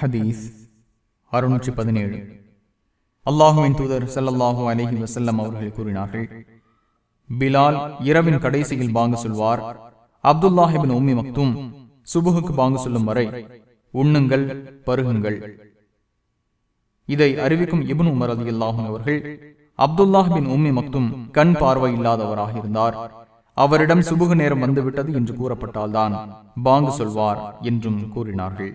ஹதீஸ் அறுநூற்றி பதினேழு. அல்லாஹுவின் தூதர் ஸல்லல்லாஹு அலஹி வசல்லம் அவர்கள் கூறினார்கள் பிலால் இரவின் கடைசியில் பாங்கு சொல்வார் அப்துல்லாஹிபின் உம்மி மக்தும் சுபுகுக்கு பாங்கு சொல்லும் வரை உண்ணுங்கள் பருகுங்கள். இதை அறிவிக்கும் இபுன் உமர் ரலியல்லாஹு அவர்கள் அப்துல்லாஹிபின் உம்மி மக்தும் கண் பார்வை இல்லாதவராக இருந்தார். அவரிடம் சுபுகு நேரம் வந்துவிட்டது என்று கூறப்பட்டால்தான் பாங்கு சொல்வார் என்றும் கூறினார்கள்.